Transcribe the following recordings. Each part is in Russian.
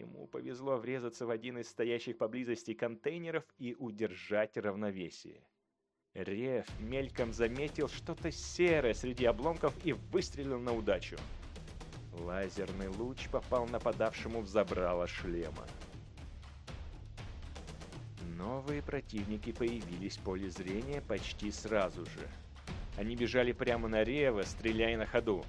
Ему повезло врезаться в один из стоящих поблизости контейнеров и удержать равновесие. Рев мельком заметил что-то серое среди обломков и выстрелил на удачу. Лазерный луч попал нападавшему в забрало шлема. Новые противники появились в поле зрения почти сразу же. Они бежали прямо на Рева, стреляя на ходу.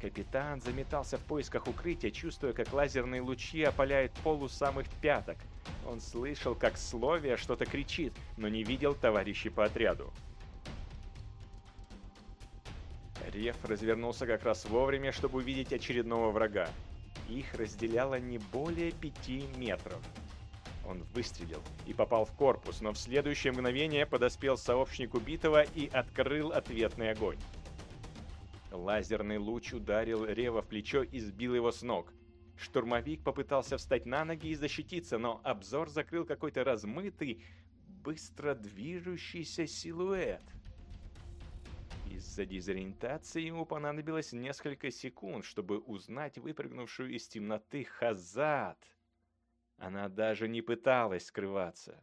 Капитан заметался в поисках укрытия, чувствуя, как лазерные лучи опаляют пол у самых пяток. Он слышал, как Словия что-то кричит, но не видел товарищей по отряду. Реф развернулся как раз вовремя, чтобы увидеть очередного врага. Их разделяло не более пяти метров. Он выстрелил и попал в корпус, но в следующее мгновение подоспел сообщник убитого и открыл ответный огонь. Лазерный луч ударил Рева в плечо и сбил его с ног. Штурмовик попытался встать на ноги и защититься, но обзор закрыл какой-то размытый, быстро движущийся силуэт. Из-за дезориентации ему понадобилось несколько секунд, чтобы узнать выпрыгнувшую из темноты Хазат. Она даже не пыталась скрываться.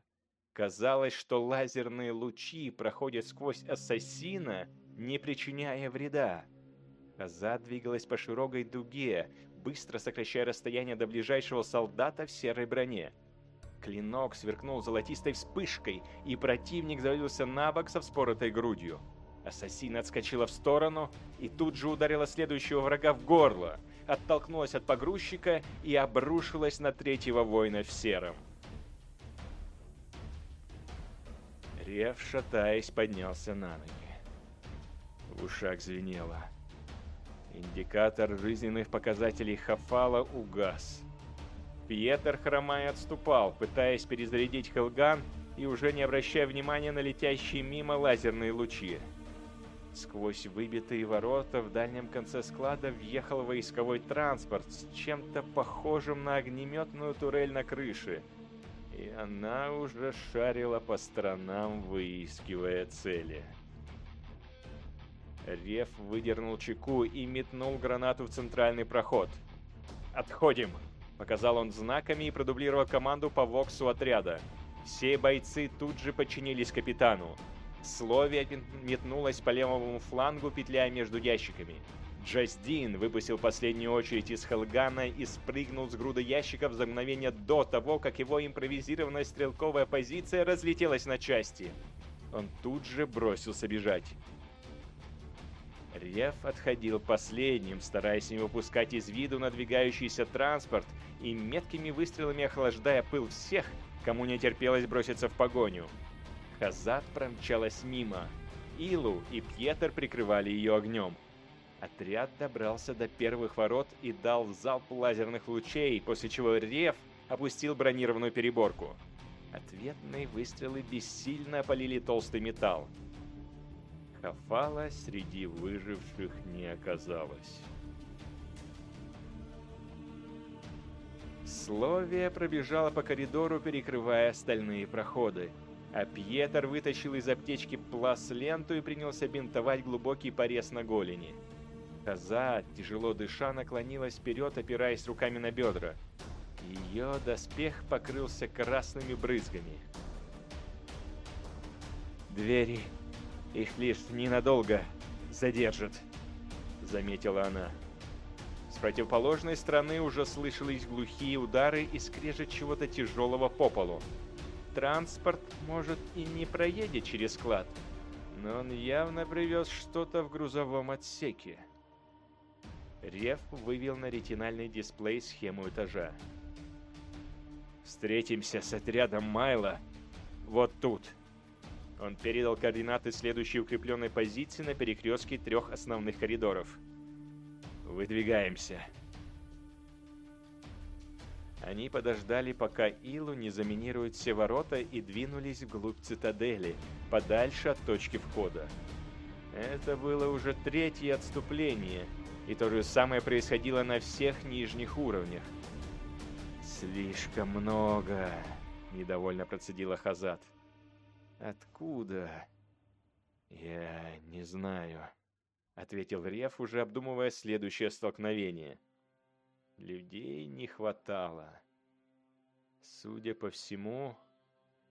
Казалось, что лазерные лучи проходят сквозь ассасина, не причиняя вреда. Хазат двигалась по широкой дуге, быстро сокращая расстояние до ближайшего солдата в серой броне. Клинок сверкнул золотистой вспышкой, и противник завалился на бок со вспоротой грудью. Ассасин отскочила в сторону и тут же ударила следующего врага в горло, оттолкнулась от погрузчика и обрушилась на третьего воина в сером. Рев, шатаясь, поднялся на ноги. В ушах звенело. Индикатор жизненных показателей Хафала угас. Пьетер, хромая, отступал, пытаясь перезарядить Хелган и уже не обращая внимания на летящие мимо лазерные лучи. Сквозь выбитые ворота в дальнем конце склада въехал войсковой транспорт с чем-то похожим на огнеметную турель на крыше. И она уже шарила по сторонам, выискивая цели. Рев выдернул чеку и метнул гранату в центральный проход. «Отходим!» — показал он знаками и продублировал команду по воксу отряда. Все бойцы тут же подчинились капитану. Словия метнулась по левому флангу, петляя между ящиками. Джастин выпустил последнюю очередь из Хелгана и спрыгнул с груды ящиков за мгновение до того, как его импровизированная стрелковая позиция разлетелась на части. Он тут же бросился бежать. Рев отходил последним, стараясь не выпускать из виду надвигающийся транспорт и меткими выстрелами охлаждая пыл всех, кому не терпелось броситься в погоню. Хазат промчалась мимо. Илу и Пьетер прикрывали ее огнем. Отряд добрался до первых ворот и дал залп лазерных лучей, после чего Рев опустил бронированную переборку. Ответные выстрелы бессильно опалили толстый металл. Хафала среди выживших не оказалось. Словия пробежала по коридору, перекрывая остальные проходы. А Пьетер вытащил из аптечки плас-ленту и принялся бинтовать глубокий порез на голени. Коза, тяжело дыша, наклонилась вперед, опираясь руками на бедра. Ее доспех покрылся красными брызгами. «Двери, их лишь ненадолго задержат», — заметила она. С противоположной стороны уже слышались глухие удары и скрежет чего-то тяжелого по полу. Транспорт, может, и не проедет через склад, но он явно привез что-то в грузовом отсеке. Рев вывел на ретинальный дисплей схему этажа. «Встретимся с отрядом Майла вот тут». Он передал координаты следующей укрепленной позиции на перекрестке трех основных коридоров. «Выдвигаемся». Они подождали, пока Илу не заминируют все ворота и двинулись вглубь цитадели, подальше от точки входа. Это было уже третье отступление, и то же самое происходило на всех нижних уровнях. «Слишком много», — недовольно процедила Хазат. «Откуда?» «Я не знаю», — ответил Рев, уже обдумывая следующее столкновение. Людей не хватало. Судя по всему,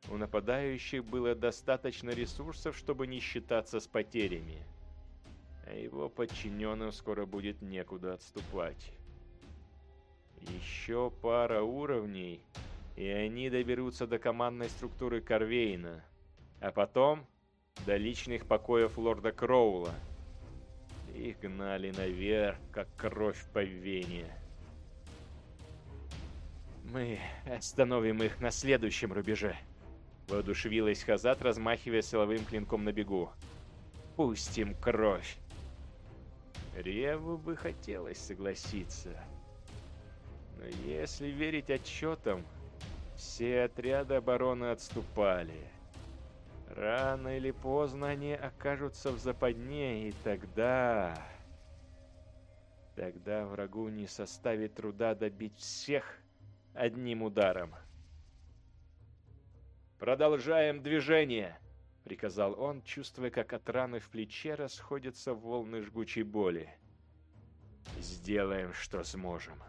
у нападающих было достаточно ресурсов, чтобы не считаться с потерями. А его подчиненным скоро будет некуда отступать. Еще пара уровней, и они доберутся до командной структуры Корвейна. А потом до личных покоев лорда Кроула. Их гнали наверх, как кровь по вене. «Мы остановим их на следующем рубеже», — воодушевилась Хазат, размахивая силовым клинком на бегу. «Пустим кровь». Реву бы хотелось согласиться. Но если верить отчетам, все отряды обороны отступали. Рано или поздно они окажутся в западне, и тогда... Тогда врагу не составит труда добить всех одним ударом. «Продолжаем движение!» — приказал он, чувствуя, как от раны в плече расходятся волны жгучей боли. «Сделаем, что сможем».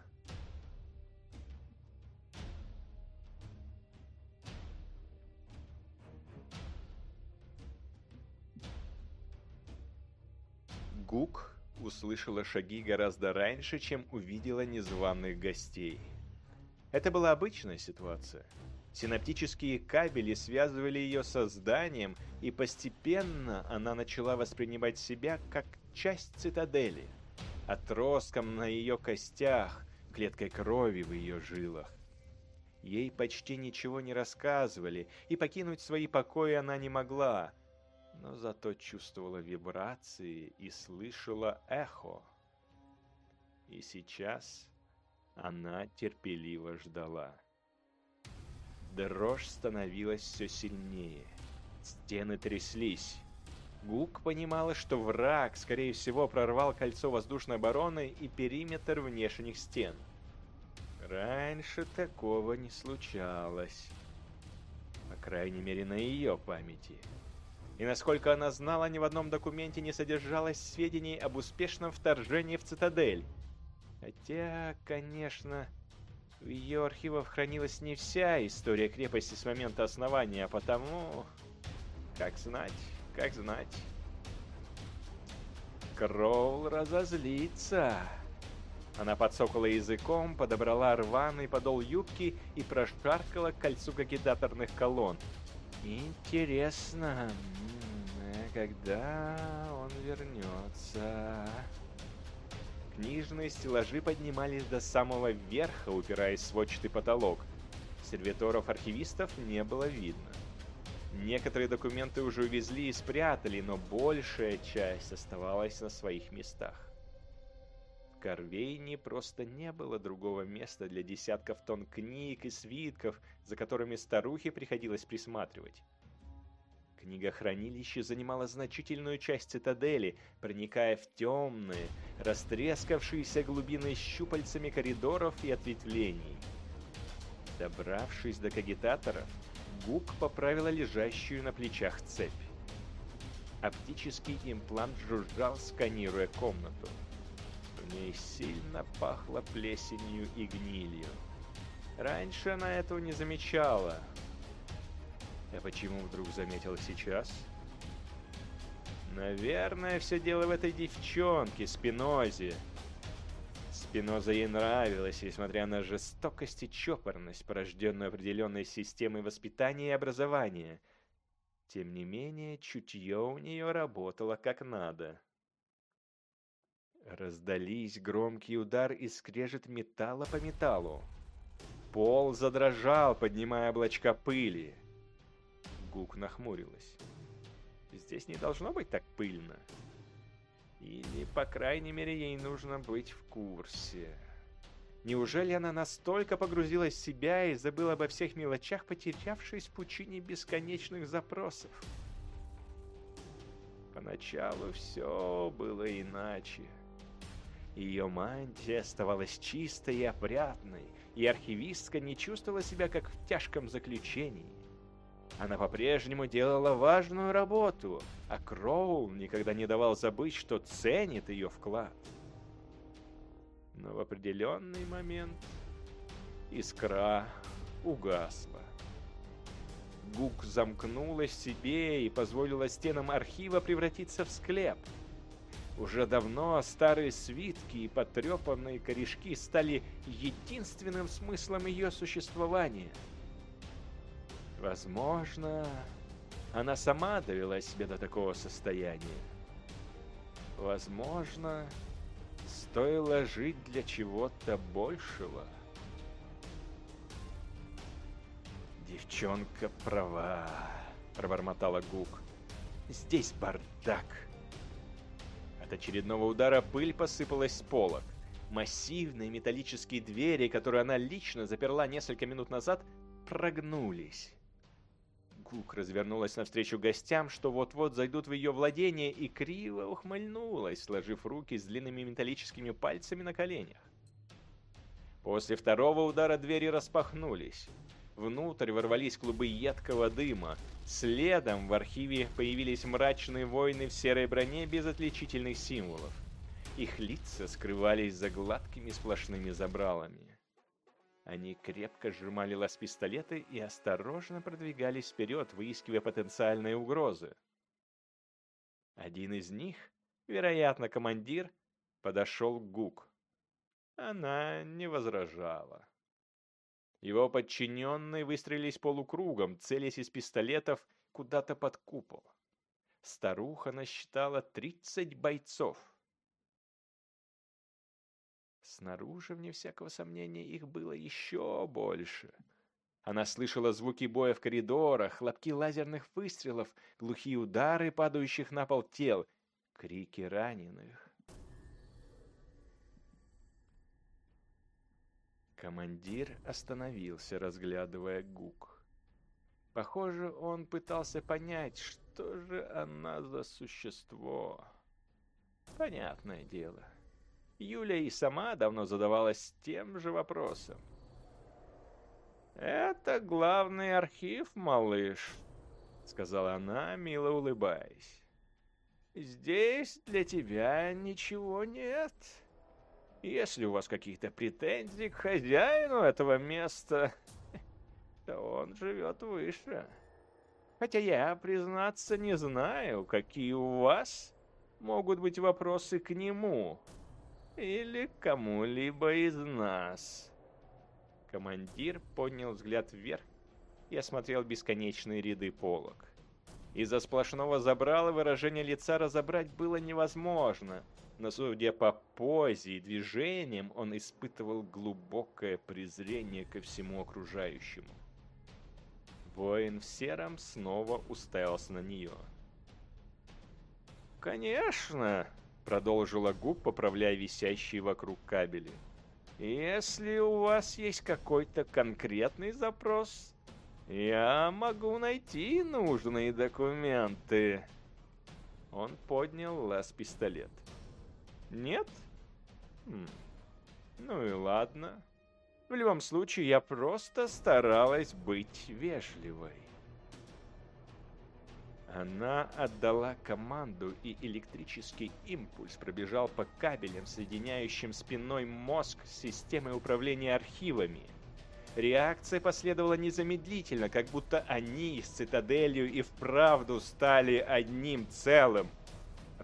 Гук услышала шаги гораздо раньше, чем увидела незваных гостей. Это была обычная ситуация. Синаптические кабели связывали ее со зданием, и постепенно она начала воспринимать себя как часть цитадели. Отростком на ее костях, клеткой крови в ее жилах. Ей почти ничего не рассказывали, и покинуть свои покои она не могла – но зато чувствовала вибрации и слышала эхо. И сейчас она терпеливо ждала. Дрожь становилась все сильнее. Стены тряслись. Гук понимала, что враг, скорее всего, прорвал кольцо воздушной обороны и периметр внешних стен. Раньше такого не случалось. По крайней мере, на ее памяти. И насколько она знала, ни в одном документе не содержалось сведений об успешном вторжении в цитадель. Хотя, конечно, в ее архивах хранилась не вся история крепости с момента основания, а потому... Как знать, как знать. Кроул разозлится. Она подсокала языком, подобрала рваный подол юбки и прошаркала кольцу кагитаторных колонн. Интересно, когда он вернется? Книжные стеллажи поднимались до самого верха, упираясь в сводчатый потолок. Сервиторов-архивистов не было видно. Некоторые документы уже увезли и спрятали, но большая часть оставалась на своих местах. Корвейне просто не было другого места для десятков тонн книг и свитков, за которыми старухе приходилось присматривать. Книгохранилище занимало значительную часть цитадели, проникая в темные, растрескавшиеся глубины щупальцами коридоров и ответвлений. Добравшись до кагитаторов, Гук поправила лежащую на плечах цепь. Оптический имплант жужжал, сканируя комнату. В ней сильно пахло плесенью и гнилью. Раньше она этого не замечала, а почему вдруг заметил сейчас? Наверное, все дело в этой девчонке, Спинозе. Спиноза ей нравилась, несмотря на жестокость и чопорность, порожденную определенной системой воспитания и образования. Тем не менее, чутье у нее работало как надо. Раздались громкий удар и скрежет металла по металлу. Пол задрожал, поднимая облачка пыли. Гук нахмурилась. Здесь не должно быть так пыльно. Или, по крайней мере, ей нужно быть в курсе. Неужели она настолько погрузилась в себя и забыла обо всех мелочах, потерявшись в пучине бесконечных запросов? Поначалу все было иначе. Ее мантия оставалась чистой и опрятной, и архивистка не чувствовала себя как в тяжком заключении. Она по-прежнему делала важную работу, а Кроул никогда не давал забыть, что ценит ее вклад. Но в определенный момент искра угасла. Гук замкнулась в себе и позволила стенам архива превратиться в склеп. Уже давно старые свитки и потрепанные корешки стали единственным смыслом ее существования. Возможно, она сама довела себя до такого состояния. Возможно, стоило жить для чего-то большего. «Девчонка права», — пробормотала Гук. «Здесь бардак». От очередного удара пыль посыпалась с полок. Массивные металлические двери, которые она лично заперла несколько минут назад, прогнулись. Гук развернулась навстречу гостям, что вот-вот зайдут в ее владение, и криво ухмыльнулась, сложив руки с длинными металлическими пальцами на коленях. После второго удара двери распахнулись. Внутрь ворвались клубы едкого дыма. Следом в архиве появились мрачные воины в серой броне без отличительных символов. Их лица скрывались за гладкими сплошными забралами. Они крепко сжимали лаз-пистолеты и осторожно продвигались вперед, выискивая потенциальные угрозы. Один из них, вероятно, командир, подошел к Гук. Она не возражала. Его подчиненные выстрелились полукругом, целясь из пистолетов куда-то под купол. Старуха насчитала тридцать бойцов. Снаружи, вне всякого сомнения, их было еще больше. Она слышала звуки боя в коридорах, хлопки лазерных выстрелов, глухие удары падающих на пол тел, крики раненых. Командир остановился, разглядывая Гук. Похоже, он пытался понять, что же она за существо. Понятное дело. Юля и сама давно задавалась тем же вопросом. «Это главный архив, малыш», — сказала она, мило улыбаясь. «Здесь для тебя ничего нет». Если у вас какие-то претензии к хозяину этого места, то он живет выше. Хотя я, признаться, не знаю, какие у вас могут быть вопросы к нему или кому-либо из нас. Командир поднял взгляд вверх и осмотрел бесконечные ряды полок. Из-за сплошного забрала выражение лица разобрать было невозможно — но судя по позе и движениям, он испытывал глубокое презрение ко всему окружающему. Воин в сером снова уставился на нее. «Конечно!» — продолжила Губ, поправляя висящие вокруг кабели. «Если у вас есть какой-то конкретный запрос, я могу найти нужные документы». Он поднял лаз-пистолет. Нет? Хм. Ну и ладно. В любом случае, я просто старалась быть вежливой. Она отдала команду, и электрический импульс пробежал по кабелям, соединяющим спиной мозг с системой управления архивами. Реакция последовала незамедлительно, как будто они с цитаделью и вправду стали одним целым –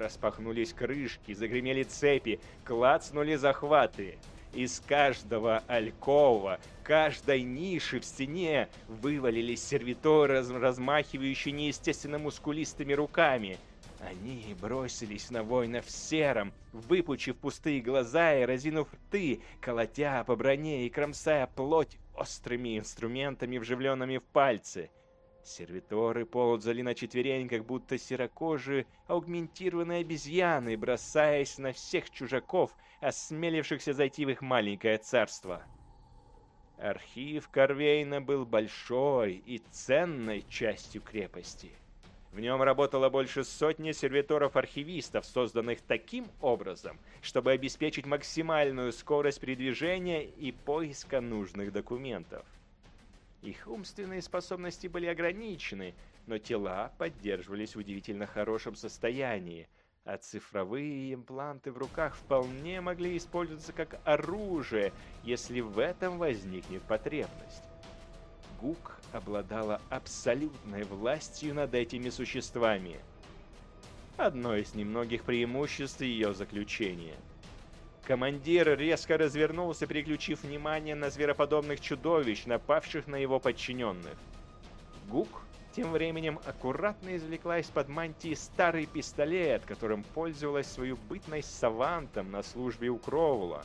Распахнулись крышки, загремели цепи, клацнули захваты. Из каждого алькова, каждой ниши в стене вывалились сервиторы, размахивающие неестественно мускулистыми руками. Они бросились на воинов в сером, выпучив пустые глаза и разинув рты, колотя по броне и кромсая плоть острыми инструментами, вживленными в пальцы — Сервиторы ползали на четвереньках, будто серокожие аугментированные обезьяны, бросаясь на всех чужаков, осмелившихся зайти в их маленькое царство. Архив Корвейна был большой и ценной частью крепости. В нем работало больше сотни сервиторов-архивистов, созданных таким образом, чтобы обеспечить максимальную скорость передвижения и поиска нужных документов. Их умственные способности были ограничены, но тела поддерживались в удивительно хорошем состоянии, а цифровые импланты в руках вполне могли использоваться как оружие, если в этом возникнет потребность. Гук обладала абсолютной властью над этими существами. Одно из немногих преимуществ ее заключения. Командир резко развернулся, переключив внимание на звероподобных чудовищ, напавших на его подчиненных. Гук тем временем аккуратно извлекла из-под мантии старый пистолет, которым пользовалась свою бытность савантом на службе у Кроула,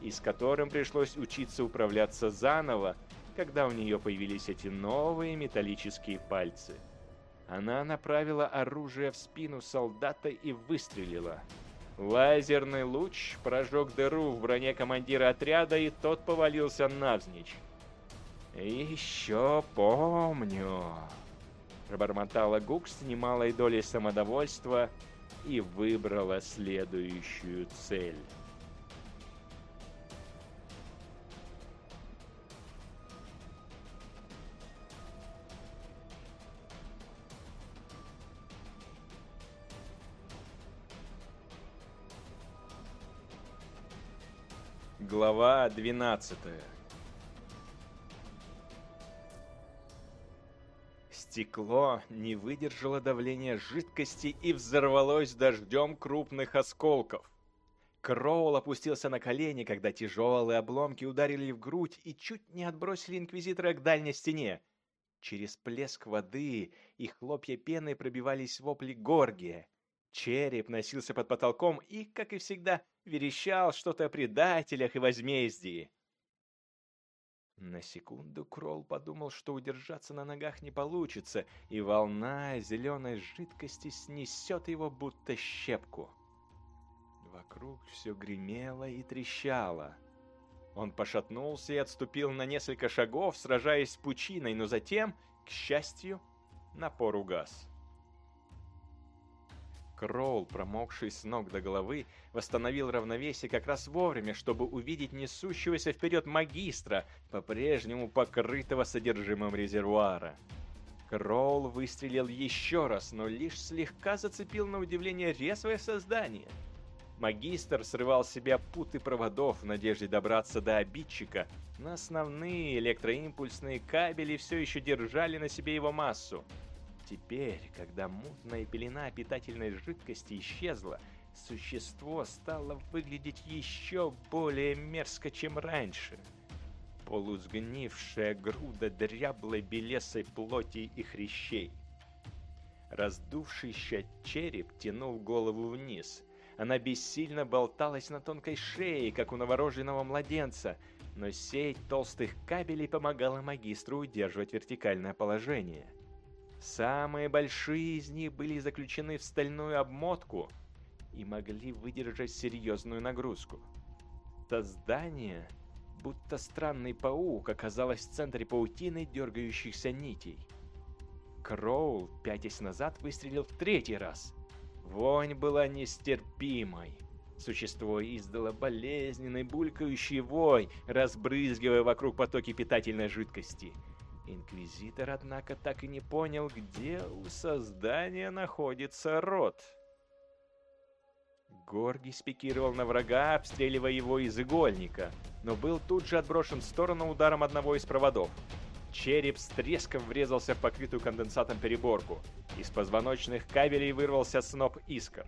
и с которым пришлось учиться управляться заново, когда у нее появились эти новые металлические пальцы. Она направила оружие в спину солдата и выстрелила. Лазерный луч прожег дыру в броне командира отряда, и тот повалился навзничь. «Еще помню», — пробормотала Гук с немалой долей самодовольства и выбрала следующую цель. Глава 12 Стекло не выдержало давления жидкости и взорвалось дождем крупных осколков. Кроул опустился на колени, когда тяжелые обломки ударили в грудь и чуть не отбросили Инквизитора к дальней стене. Через плеск воды и хлопья пены пробивались вопли Горгия. Череп носился под потолком и, как и всегда, верещал что-то о предателях и возмездии. На секунду Кролл подумал, что удержаться на ногах не получится, и волна зеленой жидкости снесет его будто щепку. Вокруг все гремело и трещало. Он пошатнулся и отступил на несколько шагов, сражаясь с пучиной, но затем, к счастью, напор угас. Кроул, промокший с ног до головы, восстановил равновесие как раз вовремя, чтобы увидеть несущегося вперед магистра, по-прежнему покрытого содержимым резервуара. Кроул выстрелил еще раз, но лишь слегка зацепил на удивление резвое создание. Магистр срывал с себя путы проводов в надежде добраться до обидчика, но основные электроимпульсные кабели все еще держали на себе его массу. Теперь, когда мутная пелена питательной жидкости исчезла, существо стало выглядеть еще более мерзко, чем раньше. Полусгнившая груда дряблой белесой плоти и хрящей. Раздувшийся череп тянул голову вниз. Она бессильно болталась на тонкой шее, как у новорожденного младенца, но сеть толстых кабелей помогала магистру удерживать вертикальное положение. Самые большие из них были заключены в стальную обмотку и могли выдержать серьезную нагрузку. Создание, будто странный паук, оказалось в центре паутины дергающихся нитей. Кроул, пятясь назад, выстрелил в третий раз. Вонь была нестерпимой. Существо издало болезненный булькающий вой, разбрызгивая вокруг потоки питательной жидкости – Инквизитор, однако, так и не понял, где у создания находится рот. Горгий спикировал на врага, обстреливая его из игольника, но был тут же отброшен в сторону ударом одного из проводов. Череп с треском врезался в покрытую конденсатом переборку. Из позвоночных кабелей вырвался сноп искр.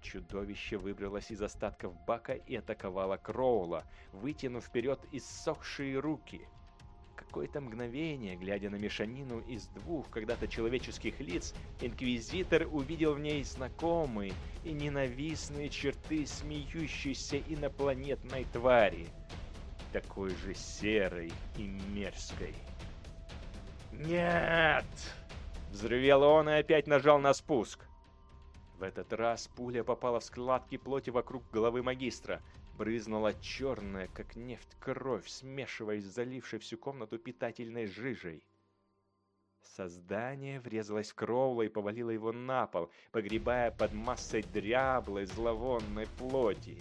Чудовище выбралось из остатков бака и атаковало Кроула, вытянув вперед иссохшие руки — какое-то мгновение, глядя на мешанину из двух когда-то человеческих лиц, Инквизитор увидел в ней знакомые и ненавистные черты смеющейся инопланетной твари, такой же серой и мерзкой. «Нет!» — взрывел он и опять нажал на спуск. В этот раз пуля попала в складки плоти вокруг головы магистра — брызнула черная, как нефть, кровь, смешиваясь залившей всю комнату питательной жижей. Создание врезалось в Кроула и повалило его на пол, погребая под массой дряблой, зловонной плоти.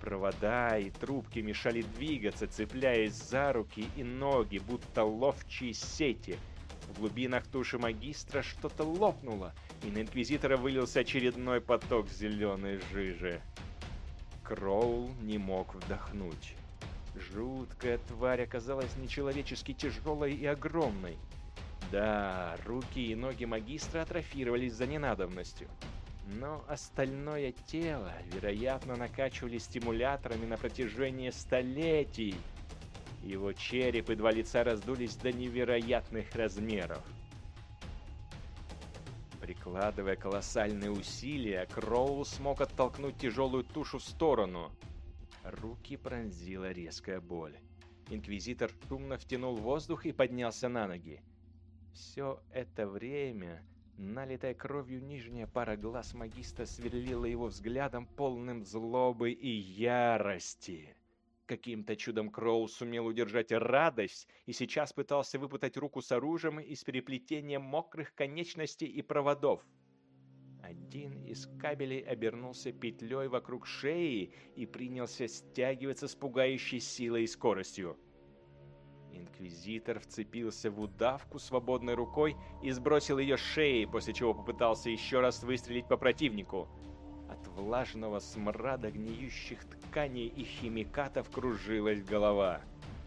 Провода и трубки мешали двигаться, цепляясь за руки и ноги, будто ловчие сети. В глубинах туши магистра что-то лопнуло, и на Инквизитора вылился очередной поток зеленой жижи. Кроул не мог вдохнуть. Жуткая тварь оказалась нечеловечески тяжелой и огромной. Да, руки и ноги магистра атрофировались за ненадобностью. Но остальное тело, вероятно, накачивали стимуляторами на протяжении столетий. Его череп и два лица раздулись до невероятных размеров. Прикладывая колоссальные усилия, Кроу смог оттолкнуть тяжелую тушу в сторону. Руки пронзила резкая боль. Инквизитор шумно втянул воздух и поднялся на ноги. Все это время налитая кровью нижняя пара глаз магиста сверлила его взглядом полным злобы и ярости. Каким-то чудом Кроу сумел удержать радость и сейчас пытался выпутать руку с оружием из переплетения мокрых конечностей и проводов. Один из кабелей обернулся петлей вокруг шеи и принялся стягиваться с пугающей силой и скоростью. Инквизитор вцепился в удавку свободной рукой и сбросил ее с шеи, после чего попытался еще раз выстрелить по противнику. Влажного смрада гниющих тканей и химикатов кружилась голова.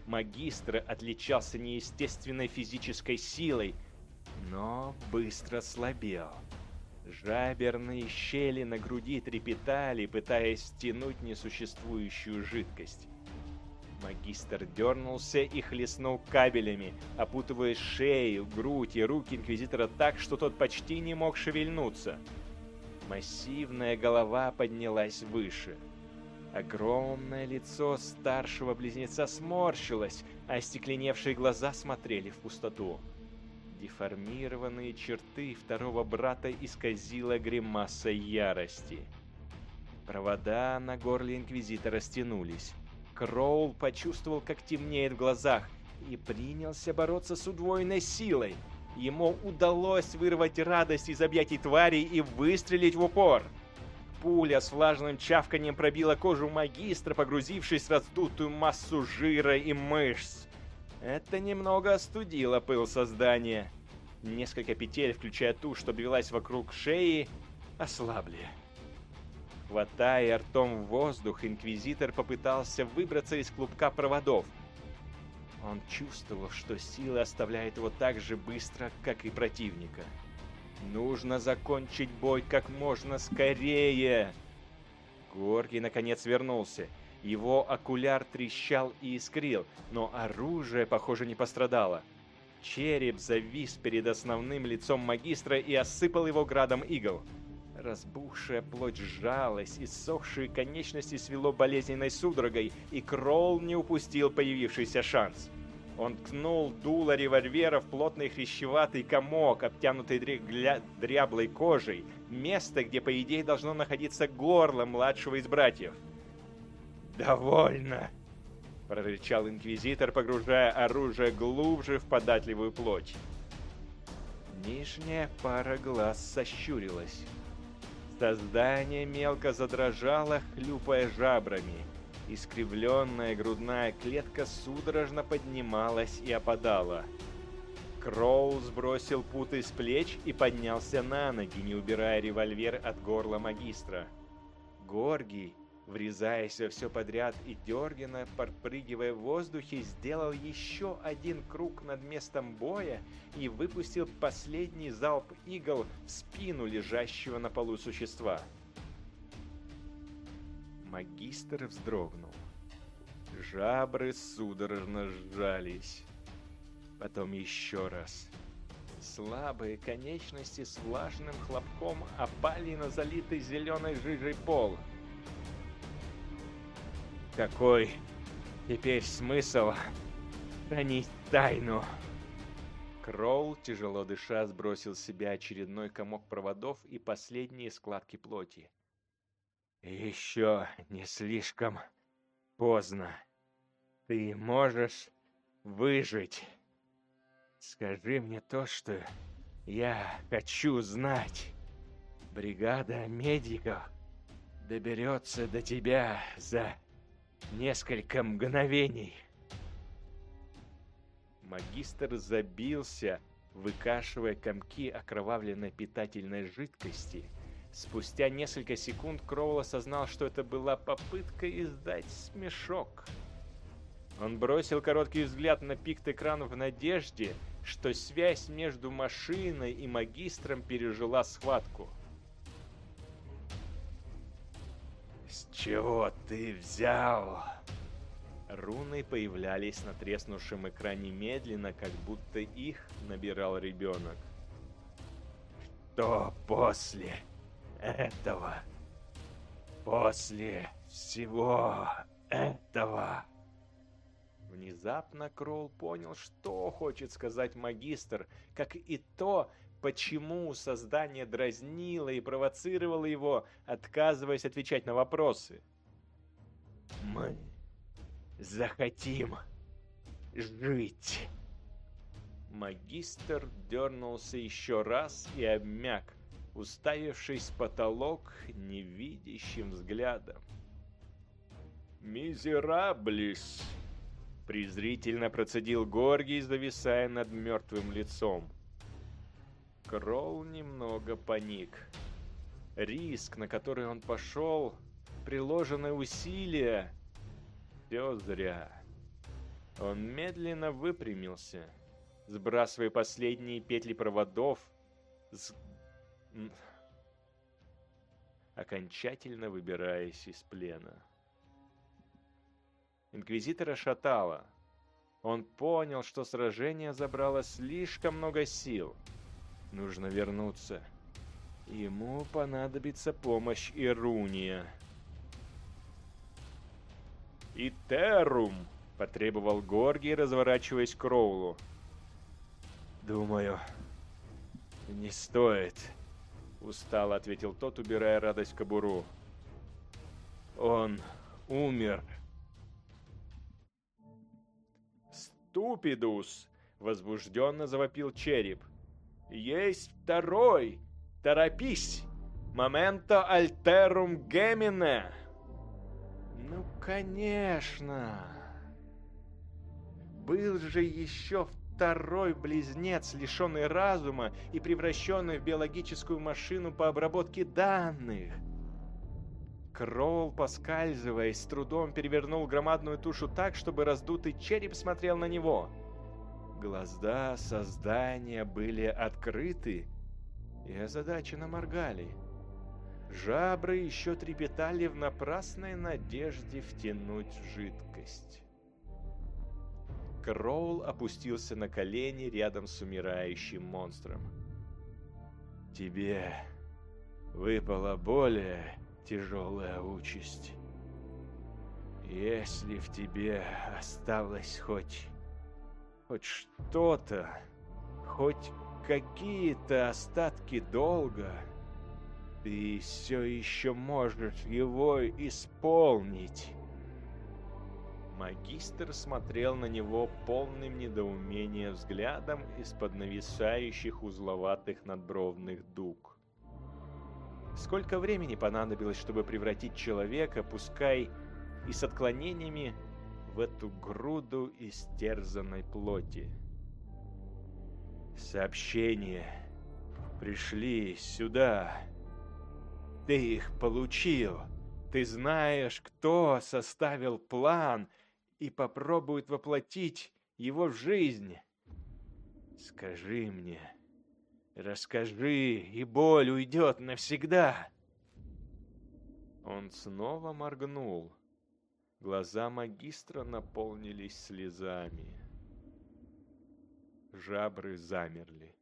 Магистр отличался неестественной физической силой, но быстро слабел. Жаберные щели на груди трепетали, пытаясь стянуть несуществующую жидкость. Магистр дернулся и хлестнул кабелями, опутывая шею, грудь и руки Инквизитора так, что тот почти не мог шевельнуться. Массивная голова поднялась выше. Огромное лицо старшего близнеца сморщилось, а остекленевшие глаза смотрели в пустоту. Деформированные черты второго брата исказила гримаса ярости. Провода на горле Инквизитора стянулись. Кроул почувствовал, как темнеет в глазах, и принялся бороться с удвоенной силой. Ему удалось вырвать радость из объятий твари и выстрелить в упор. Пуля с влажным чавканием пробила кожу магистра, погрузившись в раздутую массу жира и мышц. Это немного остудило пыл создания. Несколько петель, включая ту, что обвелась вокруг шеи, ослабли. Хватая ртом в воздух, Инквизитор попытался выбраться из клубка проводов. Он чувствовал, что сила оставляет его так же быстро, как и противника. Нужно закончить бой как можно скорее. Горгий наконец вернулся. Его окуляр трещал и искрил, но оружие, похоже, не пострадало. Череп завис перед основным лицом магистра и осыпал его градом игл. Разбухшая плоть сжалась, иссохшие конечности свело болезненной судорогой, и Кролл не упустил появившийся шанс. Он ткнул дуло револьвера в плотный хрящеватый комок, обтянутый дря... дряблой кожей, место, где, по идее, должно находиться горло младшего из братьев. «Довольно!» — прорычал Инквизитор, погружая оружие глубже в податливую плоть. Нижняя пара глаз сощурилась. Создание мелко задрожало, хлюпая жабрами. Искривленная грудная клетка судорожно поднималась и опадала. Кроу сбросил путы с плеч и поднялся на ноги, не убирая револьвер от горла магистра. Горгий Врезаясь во все подряд и дергано, подпрыгивая в воздухе, сделал еще один круг над местом боя и выпустил последний залп игл в спину лежащего на полу существа. Магистр вздрогнул. Жабры судорожно сжались. Потом еще раз. Слабые конечности с влажным хлопком опали на залитый зеленой жижей пол. Какой теперь смысл хранить тайну? Кроул, тяжело дыша, сбросил с себя очередной комок проводов и последние складки плоти. Еще не слишком поздно. Ты можешь выжить. Скажи мне то, что я хочу знать. Бригада медиков доберется до тебя за Несколько мгновений. Магистр забился, выкашивая комки окровавленной питательной жидкости. Спустя несколько секунд Кроул осознал, что это была попытка издать смешок. Он бросил короткий взгляд на пикт-экран в надежде, что связь между машиной и магистром пережила схватку. «С чего ты взял?» Руны появлялись на треснувшем экране медленно, как будто их набирал ребенок. «Что после этого? После всего этого?» Внезапно Кролл понял, что хочет сказать магистр, как и то, почему создание дразнило и провоцировало его, отказываясь отвечать на вопросы. «Мы захотим жить!» Магистр дернулся еще раз и обмяк, уставившись в потолок невидящим взглядом. «Мизераблис!» Презрительно процедил Горгий, зависая над мертвым лицом. Кролл немного паник. Риск, на который он пошел, приложенные усилия — все зря. Он медленно выпрямился, сбрасывая последние петли проводов, с... окончательно выбираясь из плена. Инквизитора шатало. Он понял, что сражение забрало слишком много сил. Нужно вернуться. Ему понадобится помощь Ируния. «Итерум!» — потребовал Горгий, разворачиваясь к Роулу. «Думаю, не стоит», — устало ответил тот, убирая радость в кобуру. «Он умер». «Ступидус!» — возбужденно завопил череп. «Есть второй! Торопись! Моменто альтерум гемине!» «Ну, конечно!» Был же еще второй близнец, лишенный разума и превращенный в биологическую машину по обработке данных. Кролл, поскальзываясь, с трудом перевернул громадную тушу так, чтобы раздутый череп смотрел на него. Глаза создания были открыты и озадаченно моргали. Жабры еще трепетали в напрасной надежде втянуть жидкость. Кроул опустился на колени рядом с умирающим монстром. «Тебе выпала более тяжелая участь. Если в тебе осталось хоть... хоть что-то, хоть какие-то остатки долга, ты все еще можешь его исполнить. Магистр смотрел на него полным недоумения взглядом из-под нависающих узловатых надбровных дуг. Сколько времени понадобилось, чтобы превратить человека, пускай и с отклонениями, в эту груду истерзанной плоти? Сообщения пришли сюда. Ты их получил. Ты знаешь, кто составил план и попробует воплотить его в жизнь. Скажи мне, Расскажи, и боль уйдет навсегда. Он снова моргнул. Глаза магистра наполнились слезами. Жабры замерли.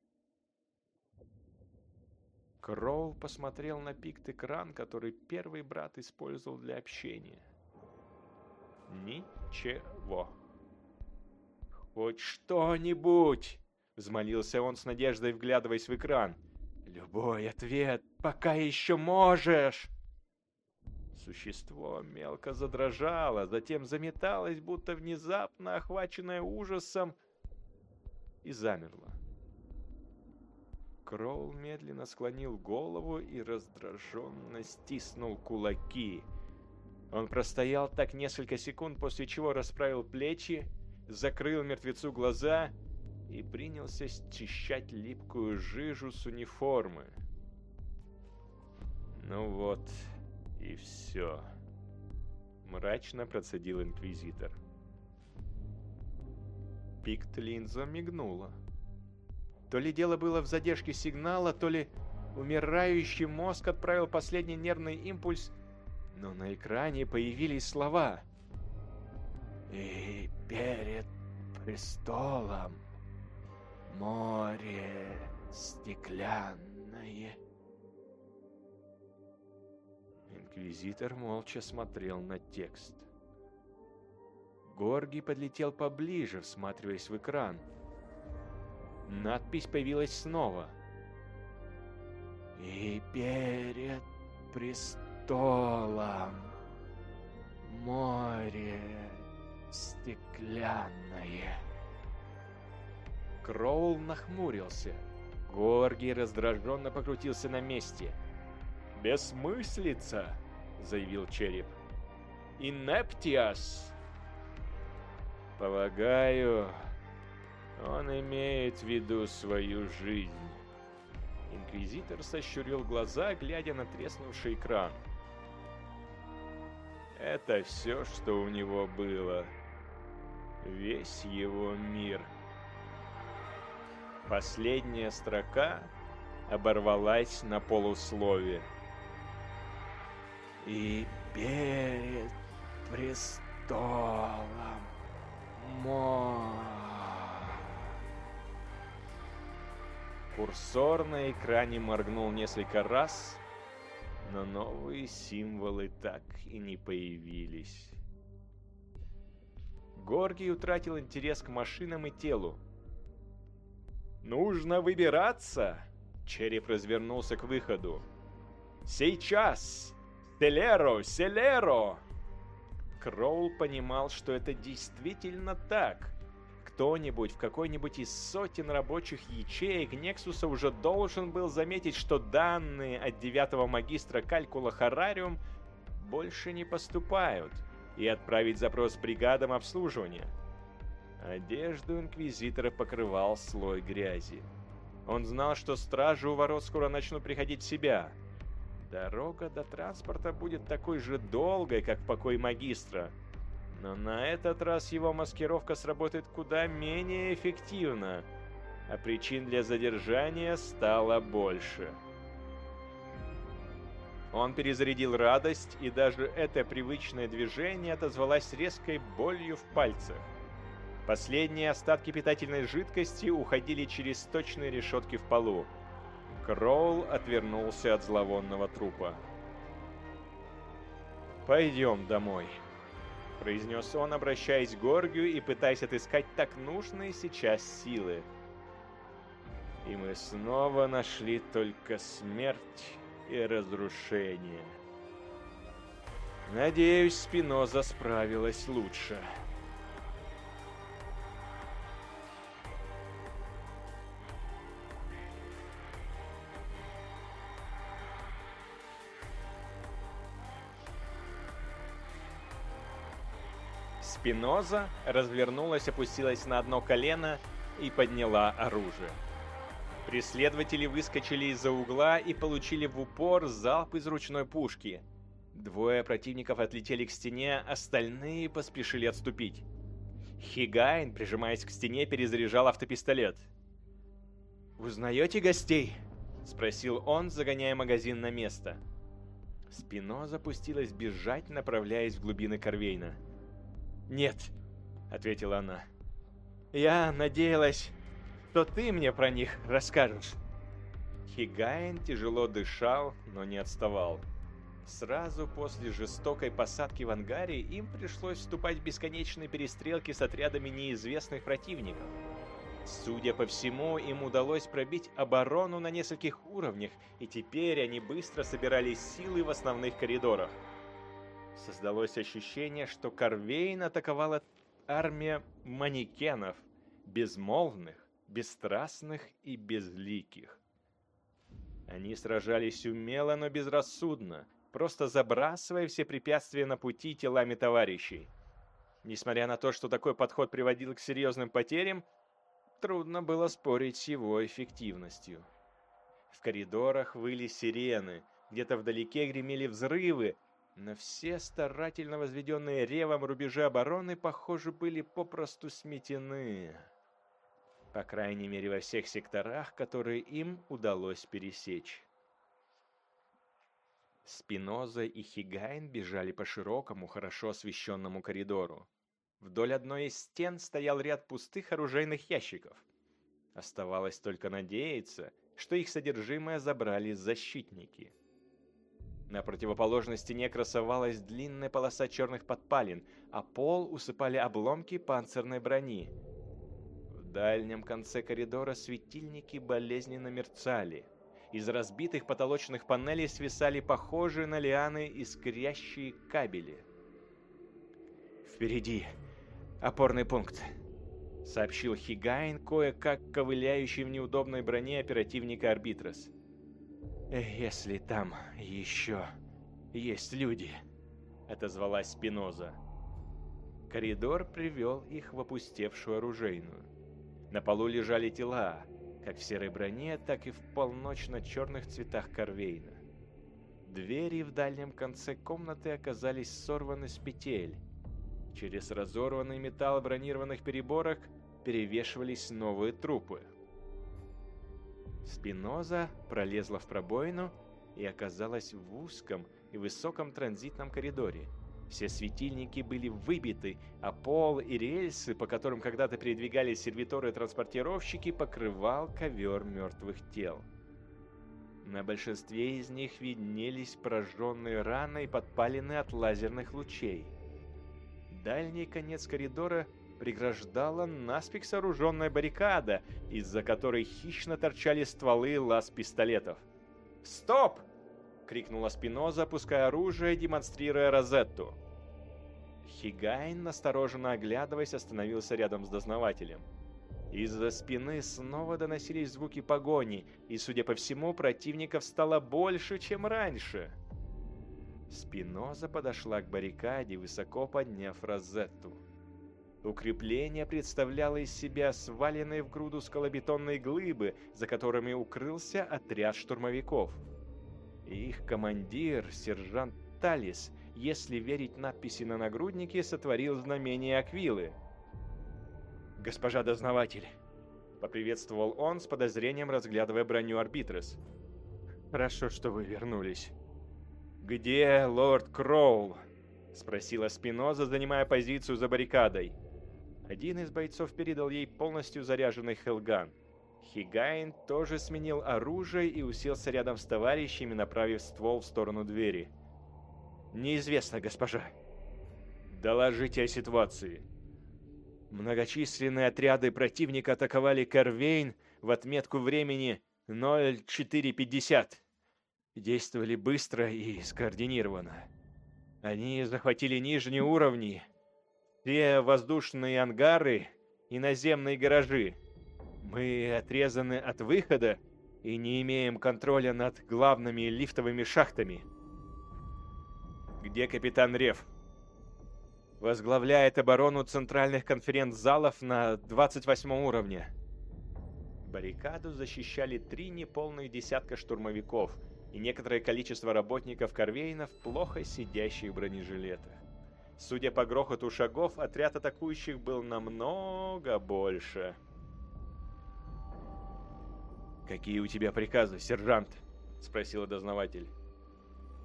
Кроул посмотрел на пикт-экран, который первый брат использовал для общения. Ничего. Хоть что-нибудь! Взмолился он с надеждой, вглядываясь в экран. «Любой ответ, пока еще можешь!» Существо мелко задрожало, затем заметалось, будто внезапно охваченное ужасом, и замерло. Кроул медленно склонил голову и раздраженно стиснул кулаки. Он простоял так несколько секунд, после чего расправил плечи, закрыл мертвецу глаза и принялся счищать липкую жижу с униформы. «Ну вот и все», — мрачно процедил Инквизитор. Пикт-линза мигнула. То ли дело было в задержке сигнала, то ли умирающий мозг отправил последний нервный импульс, но на экране появились слова. «И перед престолом море стеклянное». Инквизитор молча смотрел на текст. Горги подлетел поближе, всматриваясь в экран. Надпись появилась снова. «И перед престолом море стеклянное». Кроул нахмурился. Горгий раздраженно покрутился на месте. «Бессмыслица!» — заявил череп. «Инептиас!» «Полагаю, он имеет в виду свою жизнь». Инквизитор сощурил глаза, глядя на треснувший экран. Это все, что у него было. Весь его мир. Последняя строка оборвалась на полуслове и перед престолом Мо. Курсор на экране моргнул несколько раз, но новые символы так и не появились. Горгий утратил интерес к машинам и телу. «Нужно выбираться!» Череп развернулся к выходу. «Сейчас!» «Селеро! Селеро!» Кроул понимал, что это действительно так. Кто-нибудь в какой-нибудь из сотен рабочих ячеек Нексуса уже должен был заметить, что данные от девятого магистра Калькула Харариум больше не поступают, и отправить запрос бригадам обслуживания. Одежду Инквизитора покрывал слой грязи. Он знал, что стражи у ворот скоро начнут приходить в себя — Дорога до транспорта будет такой же долгой, как покой магистра. Но на этот раз его маскировка сработает куда менее эффективно, а причин для задержания стало больше. Он перезарядил радость, и даже это привычное движение отозвалось резкой болью в пальцах. Последние остатки питательной жидкости уходили через точные решетки в полу. Кроул отвернулся от зловонного трупа. «Пойдем домой», — произнес он, обращаясь к Горгию и пытаясь отыскать так нужные сейчас силы. И мы снова нашли только смерть и разрушение. Надеюсь, Спиноза справилась лучше. Спиноза развернулась, опустилась на одно колено и подняла оружие. Преследователи выскочили из-за угла и получили в упор залп из ручной пушки. Двое противников отлетели к стене, остальные поспешили отступить. Хигайн, прижимаясь к стене, перезаряжал автопистолет. «Узнаете гостей?» — спросил он, загоняя магазин на место. Спино запустилась бежать, направляясь в глубины Корвейна. «Нет», — ответила она. «Я надеялась, что ты мне про них расскажешь». Хигайн тяжело дышал, но не отставал. Сразу после жестокой посадки в ангаре им пришлось вступать в бесконечные перестрелки с отрядами неизвестных противников. Судя по всему, им удалось пробить оборону на нескольких уровнях, и теперь они быстро собирали силы в основных коридорах. Создалось ощущение, что Карвейн атаковала армия манекенов, безмолвных, бесстрастных и безликих. Они сражались умело, но безрассудно, просто забрасывая все препятствия на пути телами товарищей. Несмотря на то, что такой подход приводил к серьезным потерям, трудно было спорить с его эффективностью. В коридорах выли сирены, где-то вдалеке гремели взрывы, но все старательно возведенные ревом рубежи обороны, похоже, были попросту сметены. По крайней мере, во всех секторах, которые им удалось пересечь. Спиноза и Хигайн бежали по широкому, хорошо освещенному коридору. Вдоль одной из стен стоял ряд пустых оружейных ящиков. Оставалось только надеяться, что их содержимое забрали защитники. На противоположной стене красовалась длинная полоса черных подпалин, а пол усыпали обломки панцирной брони. В дальнем конце коридора светильники болезненно мерцали. Из разбитых потолочных панелей свисали похожие на лианы искрящие кабели. «Впереди опорный пункт», — сообщил Хигайн, кое-как ковыляющий в неудобной броне оперативника Арбитрос. «Если там еще есть люди», — отозвалась Спиноза. Коридор привел их в опустевшую оружейную. На полу лежали тела, как в серой броне, так и в полночно-черных цветах Корвейна. Двери в дальнем конце комнаты оказались сорваны с петель. Через разорванный металл бронированных переборок перевешивались новые трупы. Спиноза пролезла в пробоину и оказалась в узком и высоком транзитном коридоре – все светильники были выбиты, а пол и рельсы, по которым когда-то передвигались сервиторы и транспортировщики, покрывал ковер мертвых тел. На большинстве из них виднелись прожженные раны и подпаленные от лазерных лучей. Дальний конец коридора преграждала наспех сооруженная баррикада, из-за которой хищно торчали стволы лаз-пистолетов. «Стоп!» — крикнула Спиноза, опуская оружие, демонстрируя Розетту. Хигайн, настороженно оглядываясь, остановился рядом с дознавателем. Из-за спины снова доносились звуки погони, и, судя по всему, противников стало больше, чем раньше. Спиноза подошла к баррикаде, высоко подняв розетту. Укрепление представляло из себя сваленные в груду скалобетонные глыбы, за которыми укрылся отряд штурмовиков. Их командир, сержант Талис, если верить надписи на нагруднике, сотворил знамение Аквилы. «Госпожа дознаватель!» — поприветствовал он с подозрением, разглядывая броню Арбитрес. «Хорошо, что вы вернулись». «Где лорд Кроул?» — спросила Спиноза, занимая позицию за баррикадой. Один из бойцов передал ей полностью заряженный хелган. Хигайн тоже сменил оружие и уселся рядом с товарищами, направив ствол в сторону двери. Неизвестно, госпожа. Доложите о ситуации. Многочисленные отряды противника атаковали Карвейн в отметку времени 0450. Действовали быстро и скоординированно. Они захватили нижние уровни, все воздушные ангары и наземные гаражи. Мы отрезаны от выхода и не имеем контроля над главными лифтовыми шахтами. Где капитан Рев? Возглавляет оборону центральных конференц-залов на 28 уровне. Баррикаду защищали три неполных десятка штурмовиков и некоторое количество работников Корвейна в плохо сидящих бронежилетах. Судя по грохоту шагов, отряд атакующих был намного больше. «Какие у тебя приказы, сержант?» — спросил дознаватель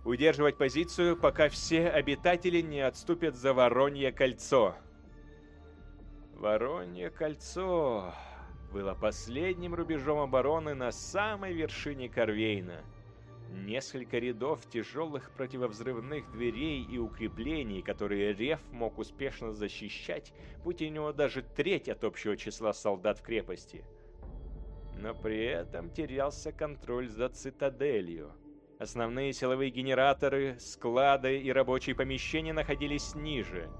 удерживать позицию, пока все обитатели не отступят за Воронье кольцо. Воронье кольцо было последним рубежом обороны на самой вершине Корвейна. Несколько рядов тяжелых противовзрывных дверей и укреплений, которые Рев мог успешно защищать, будь у него даже треть от общего числа солдат в крепости. Но при этом терялся контроль за цитаделью – Основные силовые генераторы, склады и рабочие помещения находились ниже.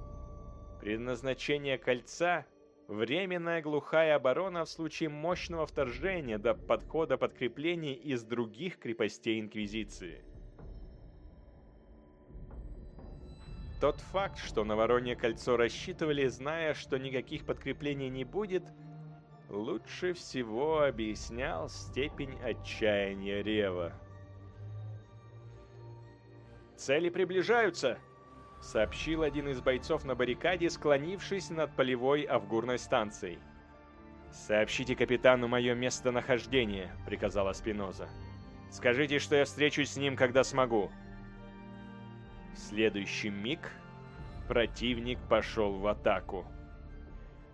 Предназначение кольца – временная глухая оборона в случае мощного вторжения до подхода подкреплений из других крепостей Инквизиции. Тот факт, что на Воронье кольцо рассчитывали, зная, что никаких подкреплений не будет, лучше всего объяснял степень отчаяния Рева. «Цели приближаются!» — сообщил один из бойцов на баррикаде, склонившись над полевой авгурной станцией. «Сообщите капитану мое местонахождение», — приказала Спиноза. «Скажите, что я встречусь с ним, когда смогу». В следующий миг противник пошел в атаку.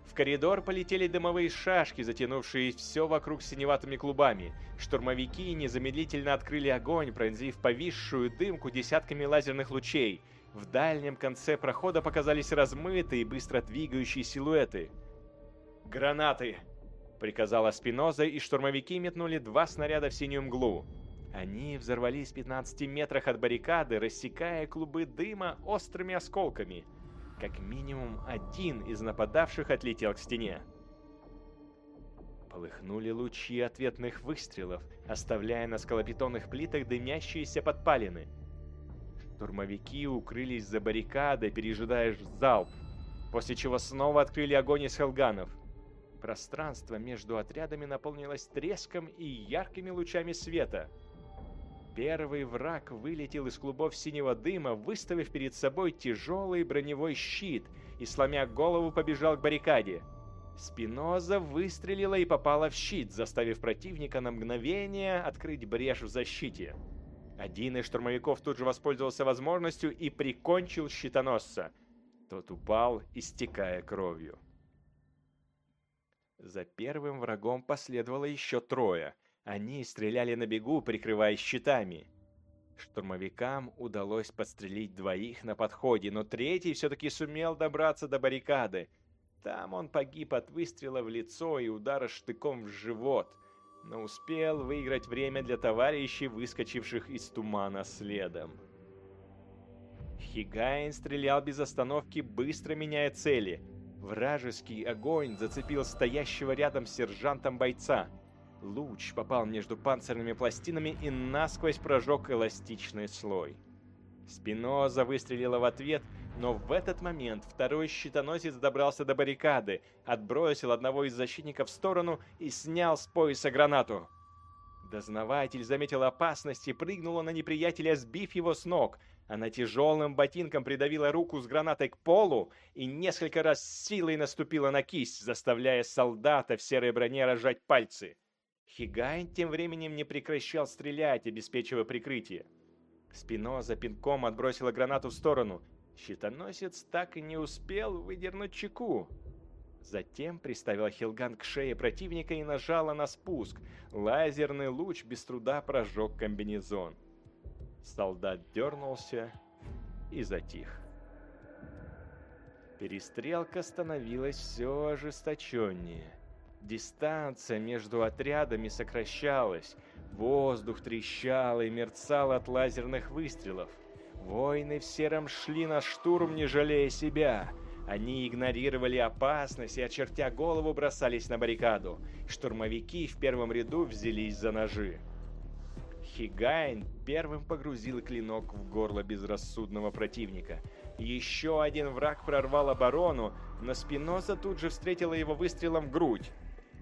В коридор полетели дымовые шашки, затянувшие все вокруг синеватыми клубами. Штурмовики незамедлительно открыли огонь, пронзив повисшую дымку десятками лазерных лучей. В дальнем конце прохода показались размытые, быстро двигающие силуэты. «Гранаты!» — приказала Спиноза, и штурмовики метнули два снаряда в синюю мглу. Они взорвались в 15 метрах от баррикады, рассекая клубы дыма острыми осколками. Как минимум один из нападавших отлетел к стене. Полыхнули лучи ответных выстрелов, оставляя на скалопитонных плитах дымящиеся подпалины. Штурмовики укрылись за баррикадой, пережидая залп, после чего снова открыли огонь из хелганов. Пространство между отрядами наполнилось треском и яркими лучами света — Первый враг вылетел из клубов синего дыма, выставив перед собой тяжелый броневой щит и, сломя голову, побежал к баррикаде. Спиноза выстрелила и попала в щит, заставив противника на мгновение открыть брешь в защите. Один из штурмовиков тут же воспользовался возможностью и прикончил щитоносца. Тот упал, истекая кровью. За первым врагом последовало еще трое — они стреляли на бегу, прикрываясь щитами. Штурмовикам удалось подстрелить двоих на подходе, но третий все-таки сумел добраться до баррикады. Там он погиб от выстрела в лицо и удара штыком в живот, но успел выиграть время для товарищей, выскочивших из тумана следом. Хигайн стрелял без остановки, быстро меняя цели. Вражеский огонь зацепил стоящего рядом с сержантом бойца – Луч попал между панцирными пластинами и насквозь прожег эластичный слой. Спиноза выстрелила в ответ, но в этот момент второй щитоносец добрался до баррикады, отбросил одного из защитников в сторону и снял с пояса гранату. Дознаватель заметил опасность и прыгнула на неприятеля, сбив его с ног. Она тяжелым ботинком придавила руку с гранатой к полу и несколько раз силой наступила на кисть, заставляя солдата в серой броне рожать пальцы. Хигайн тем временем не прекращал стрелять, обеспечивая прикрытие. Спиноза пинком отбросила гранату в сторону. Щитоносец так и не успел выдернуть чеку. Затем приставила Хилган к шее противника и нажала на спуск. Лазерный луч без труда прожег комбинезон. Солдат дернулся и затих. Перестрелка становилась все ожесточеннее. Дистанция между отрядами сокращалась, воздух трещал и мерцал от лазерных выстрелов. Воины в сером шли на штурм, не жалея себя. Они игнорировали опасность и, очертя голову, бросались на баррикаду. Штурмовики в первом ряду взялись за ножи. Хигайн первым погрузил клинок в горло безрассудного противника. Еще один враг прорвал оборону, но Спиноза тут же встретила его выстрелом в грудь.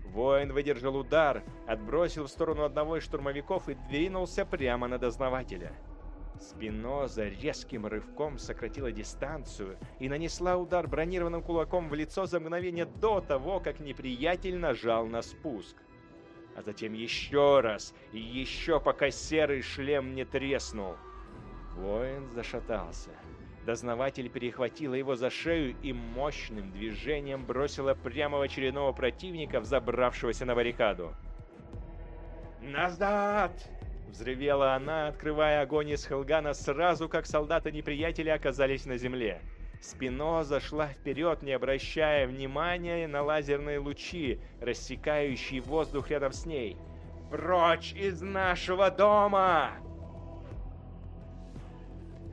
Воин выдержал удар, отбросил в сторону одного из штурмовиков и двинулся прямо на дознавателя. Спиноза резким рывком сократила дистанцию и нанесла удар бронированным кулаком в лицо за мгновение до того, как неприятель нажал на спуск. А затем еще раз и еще, пока серый шлем не треснул. Воин зашатался. Дознаватель перехватила его за шею и мощным движением бросила прямо в очередного противника, взобравшегося на баррикаду. «Назад!» — взревела она, открывая огонь из Хелгана сразу, как солдаты неприятеля оказались на земле. Спино зашла вперед, не обращая внимания на лазерные лучи, рассекающие воздух рядом с ней. «Прочь из нашего дома!»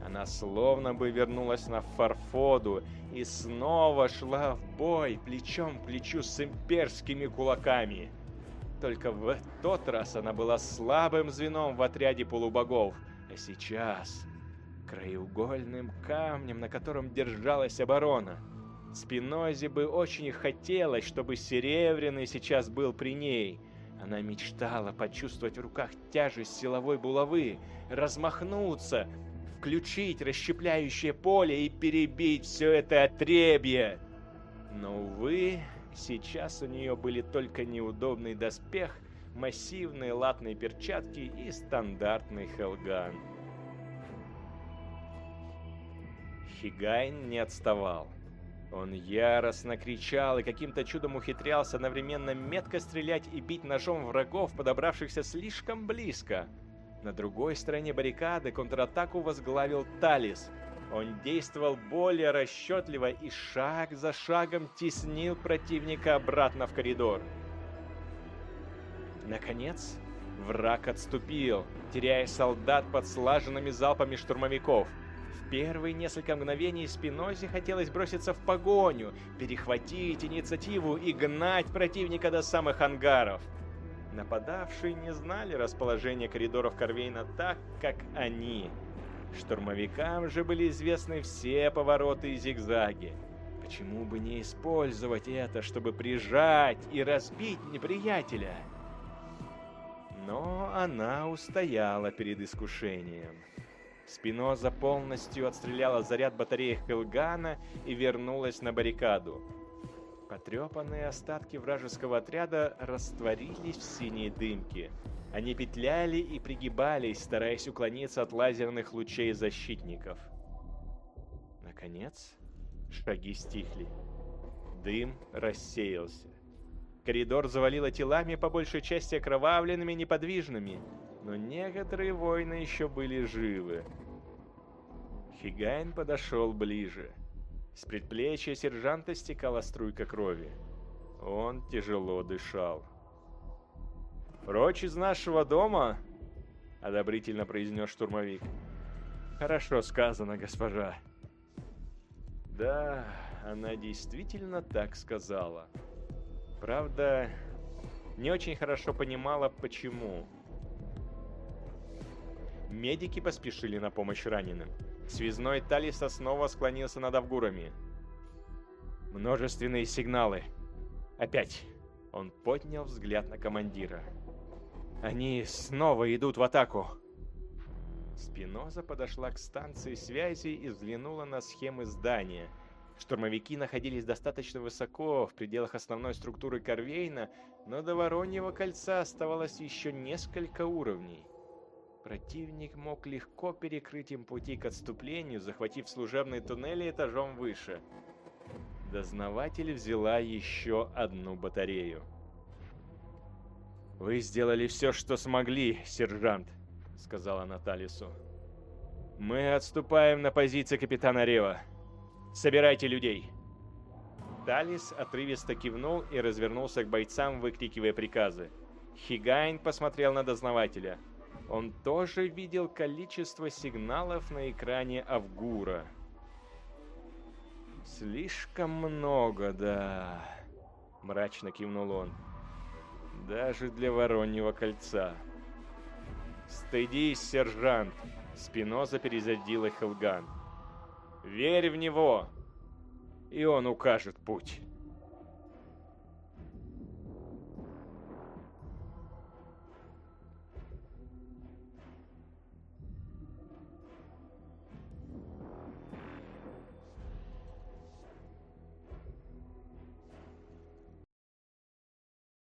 Она словно бы вернулась на Фарфоду и снова шла в бой плечом к плечу с имперскими кулаками. Только в тот раз она была слабым звеном в отряде полубогов, а сейчас краеугольным камнем, на котором держалась оборона. Спинозе бы очень хотелось, чтобы Серебряный сейчас был при ней. Она мечтала почувствовать в руках тяжесть силовой булавы, размахнуться включить расщепляющее поле и перебить все это отребье. Но, увы, сейчас у нее были только неудобный доспех, массивные латные перчатки и стандартный хелган. Хигайн не отставал. Он яростно кричал и каким-то чудом ухитрялся одновременно метко стрелять и бить ножом врагов, подобравшихся слишком близко. На другой стороне баррикады контратаку возглавил Талис. Он действовал более расчетливо и шаг за шагом теснил противника обратно в коридор. Наконец, враг отступил, теряя солдат под слаженными залпами штурмовиков – первые несколько мгновений Спинозе хотелось броситься в погоню, перехватить инициативу и гнать противника до самых ангаров. Нападавшие не знали расположения коридоров Корвейна так, как они. Штурмовикам же были известны все повороты и зигзаги. Почему бы не использовать это, чтобы прижать и разбить неприятеля? Но она устояла перед искушением. Спиноза полностью отстреляла заряд батареи Хилгана и вернулась на баррикаду. Потрепанные остатки вражеского отряда растворились в синей дымке. Они петляли и пригибались, стараясь уклониться от лазерных лучей защитников. Наконец, шаги стихли. Дым рассеялся. Коридор завалило телами, по большей части окровавленными, неподвижными – но некоторые воины еще были живы. Хигайн подошел ближе. С предплечья сержанта стекала струйка крови. Он тяжело дышал. «Прочь из нашего дома?» — одобрительно произнес штурмовик. «Хорошо сказано, госпожа». Да, она действительно так сказала. Правда, не очень хорошо понимала, почему. Медики поспешили на помощь раненым. Связной Талиса снова склонился над Авгурами. Множественные сигналы. Опять. Он поднял взгляд на командира. Они снова идут в атаку. Спиноза подошла к станции связи и взглянула на схемы здания. Штурмовики находились достаточно высоко, в пределах основной структуры Корвейна, но до Вороньего кольца оставалось еще несколько уровней. Противник мог легко перекрыть им пути к отступлению, захватив служебные туннели этажом выше. Дознаватель взяла еще одну батарею. «Вы сделали все, что смогли, сержант», — сказала Наталису. «Мы отступаем на позиции капитана Рева. Собирайте людей». Талис отрывисто кивнул и развернулся к бойцам, выкрикивая приказы. Хигайн посмотрел на дознавателя — он тоже видел количество сигналов на экране Авгура. «Слишком много, да», — мрачно кивнул он. «Даже для Вороньего кольца». «Стыдись, сержант!» — Спиноза перезадила Хелган. «Верь в него, и он укажет путь».